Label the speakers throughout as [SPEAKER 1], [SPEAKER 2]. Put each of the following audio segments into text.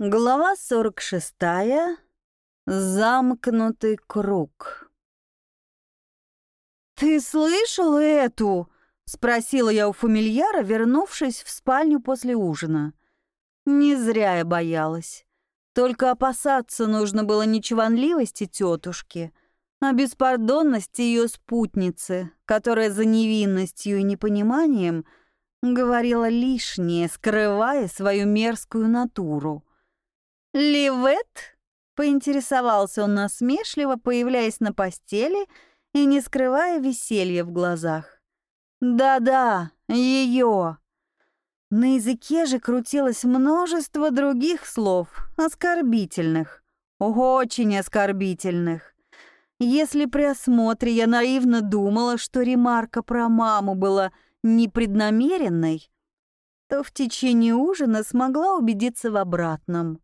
[SPEAKER 1] Глава 46. Замкнутый круг. «Ты слышал эту?» — спросила я у фамильяра, вернувшись в спальню после ужина. Не зря я боялась. Только опасаться нужно было не чванливости тетушки, а беспардонности ее спутницы, которая за невинностью и непониманием говорила лишнее, скрывая свою мерзкую натуру. «Ливет?» — поинтересовался он насмешливо, появляясь на постели и не скрывая веселья в глазах. «Да-да, ее!» На языке же крутилось множество других слов, оскорбительных, очень оскорбительных. Если при осмотре я наивно думала, что ремарка про маму была непреднамеренной, то в течение ужина смогла убедиться в обратном.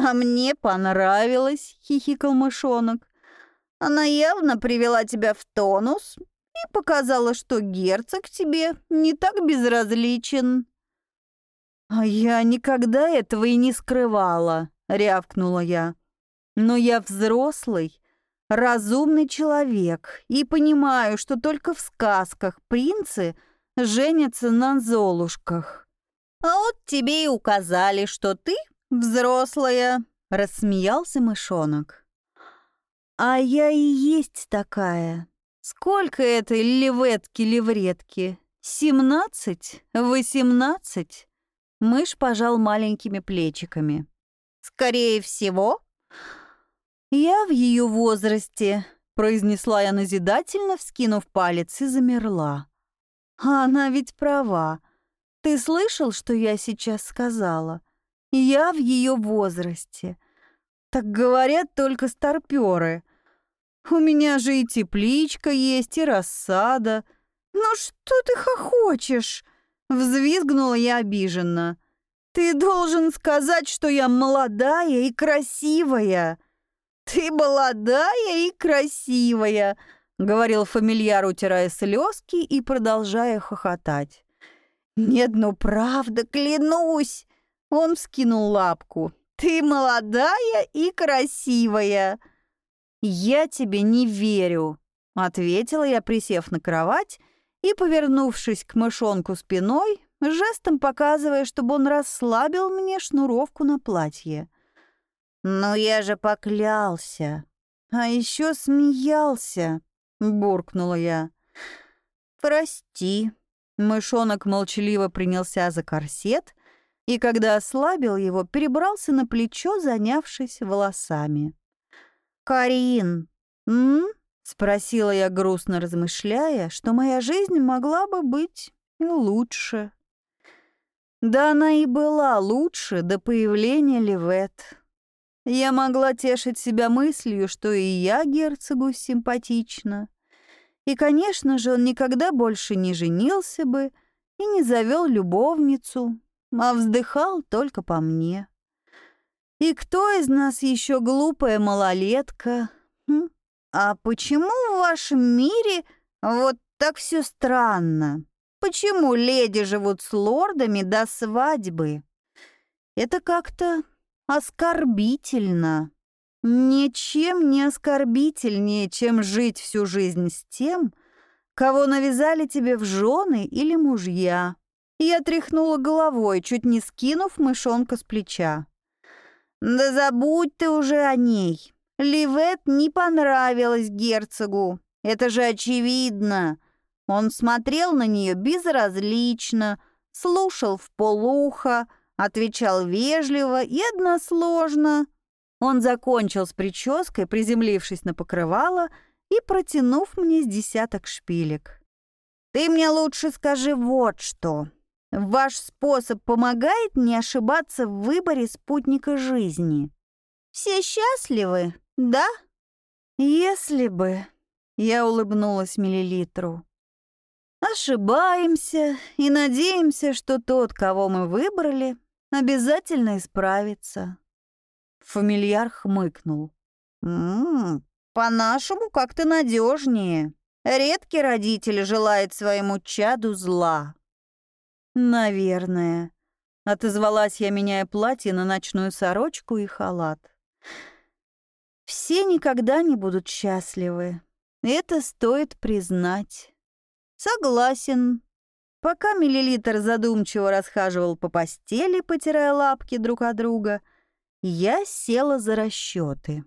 [SPEAKER 1] «А мне понравилось», — хихикал мышонок. «Она явно привела тебя в тонус и показала, что герцог тебе не так безразличен». «А я никогда этого и не скрывала», — рявкнула я. «Но я взрослый, разумный человек и понимаю, что только в сказках принцы женятся на золушках». «А вот тебе и указали, что ты «Взрослая!» — рассмеялся мышонок. «А я и есть такая. Сколько этой леветки-левретки? Семнадцать? Восемнадцать?» Мышь пожал маленькими плечиками. «Скорее всего». «Я в ее возрасте», — произнесла я назидательно, вскинув палец, и замерла. «А она ведь права. Ты слышал, что я сейчас сказала?» Я в ее возрасте. Так говорят только старпёры. У меня же и тепличка есть, и рассада. Ну что ты хохочешь? Взвизгнула я обиженно. Ты должен сказать, что я молодая и красивая. Ты молодая и красивая, говорил фамильяр, утирая слезки и продолжая хохотать. Нет, ну правда, клянусь. Он вскинул лапку. «Ты молодая и красивая!» «Я тебе не верю», — ответила я, присев на кровать и, повернувшись к мышонку спиной, жестом показывая, чтобы он расслабил мне шнуровку на платье. «Но я же поклялся, а еще смеялся», — буркнула я. «Прости». Мышонок молчаливо принялся за корсет, и когда ослабил его, перебрался на плечо, занявшись волосами. «Карин, м?» — спросила я, грустно размышляя, что моя жизнь могла бы быть и лучше. Да она и была лучше до появления Левет. Я могла тешить себя мыслью, что и я герцогу симпатична. И, конечно же, он никогда больше не женился бы и не завел любовницу, а вздыхал только по мне. И кто из нас еще глупая малолетка? Хм? А почему в вашем мире вот так все странно? Почему леди живут с лордами до свадьбы? Это как-то оскорбительно. Ничем не оскорбительнее, чем жить всю жизнь с тем, кого навязали тебе в жены или мужья. Я тряхнула головой, чуть не скинув мышонка с плеча. «Да забудь ты уже о ней. Ливет не понравилась герцогу. Это же очевидно. Он смотрел на нее безразлично, слушал в полухо, отвечал вежливо и односложно. Он закончил с прической, приземлившись на покрывало и протянув мне с десяток шпилек. «Ты мне лучше скажи вот что. Ваш способ помогает не ошибаться в выборе спутника жизни. Все счастливы, да? Если бы... Я улыбнулась миллилитру. Ошибаемся и надеемся, что тот, кого мы выбрали, обязательно исправится. Фамильяр хмыкнул. «М-м, по-нашему как-то надежнее. Редкий родитель желает своему чаду зла. Наверное. Отозвалась я, меняя платье на ночную сорочку и халат. Все никогда не будут счастливы. Это стоит признать. Согласен. Пока миллилитр задумчиво расхаживал по постели, потирая лапки друг от друга, я села за расчеты.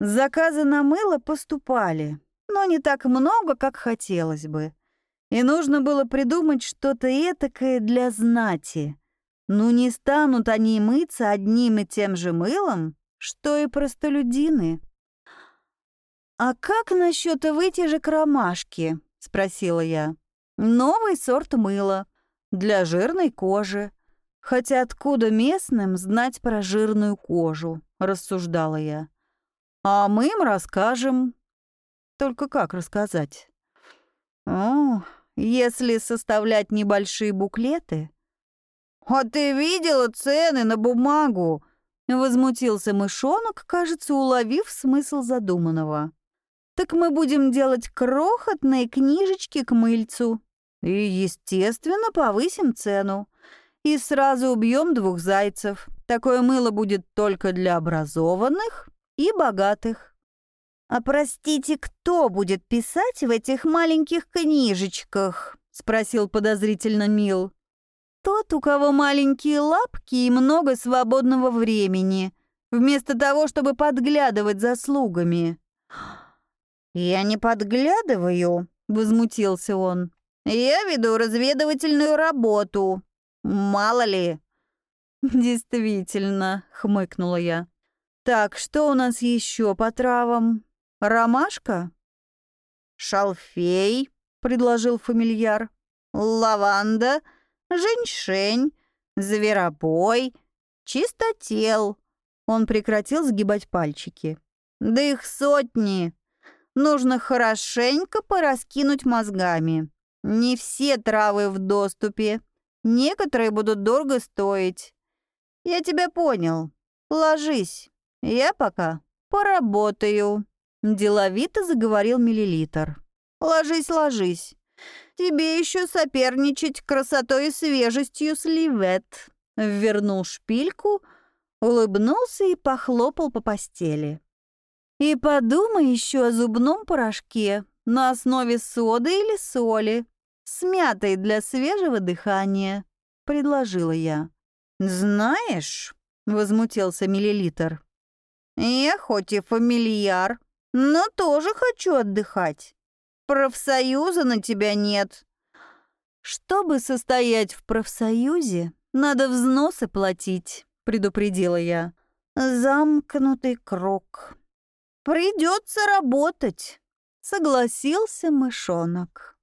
[SPEAKER 1] Заказы на мыло поступали, но не так много, как хотелось бы. И нужно было придумать что-то этакое для знати. Ну не станут они мыться одним и тем же мылом, что и простолюдины. «А как насчет вытяжек ромашки?» — спросила я. «Новый сорт мыла. Для жирной кожи. Хотя откуда местным знать про жирную кожу?» — рассуждала я. «А мы им расскажем». «Только как рассказать?» «О, если составлять небольшие буклеты...» «А ты видела цены на бумагу?» Возмутился мышонок, кажется, уловив смысл задуманного. «Так мы будем делать крохотные книжечки к мыльцу. И, естественно, повысим цену. И сразу убьем двух зайцев. Такое мыло будет только для образованных и богатых». «А простите, кто будет писать в этих маленьких книжечках?» — спросил подозрительно Мил. Тот, у кого маленькие лапки и много свободного времени, вместо того, чтобы подглядывать за слугами. «Я не подглядываю», — возмутился он. «Я веду разведывательную работу. Мало ли». «Действительно», — хмыкнула я. «Так, что у нас еще по травам? Ромашка?» «Шалфей», — предложил фамильяр. «Лаванда», женьшень, зверобой, чистотел. Он прекратил сгибать пальчики. Да их сотни. Нужно хорошенько пораскинуть мозгами. Не все травы в доступе. Некоторые будут дорого стоить. Я тебя понял. Ложись. Я пока поработаю. Деловито заговорил миллилитр. Ложись, ложись. Тебе еще соперничать красотой и свежестью сливет. Вернул шпильку, улыбнулся и похлопал по постели. И подумай еще о зубном порошке на основе соды или соли, с мятой для свежего дыхания, предложила я. Знаешь, возмутился миллилитр. Я хоть и фамильяр, но тоже хочу отдыхать профсоюза на тебя нет. Чтобы состоять в профсоюзе, надо взносы платить, предупредила я. Замкнутый круг. Придется работать, согласился мышонок.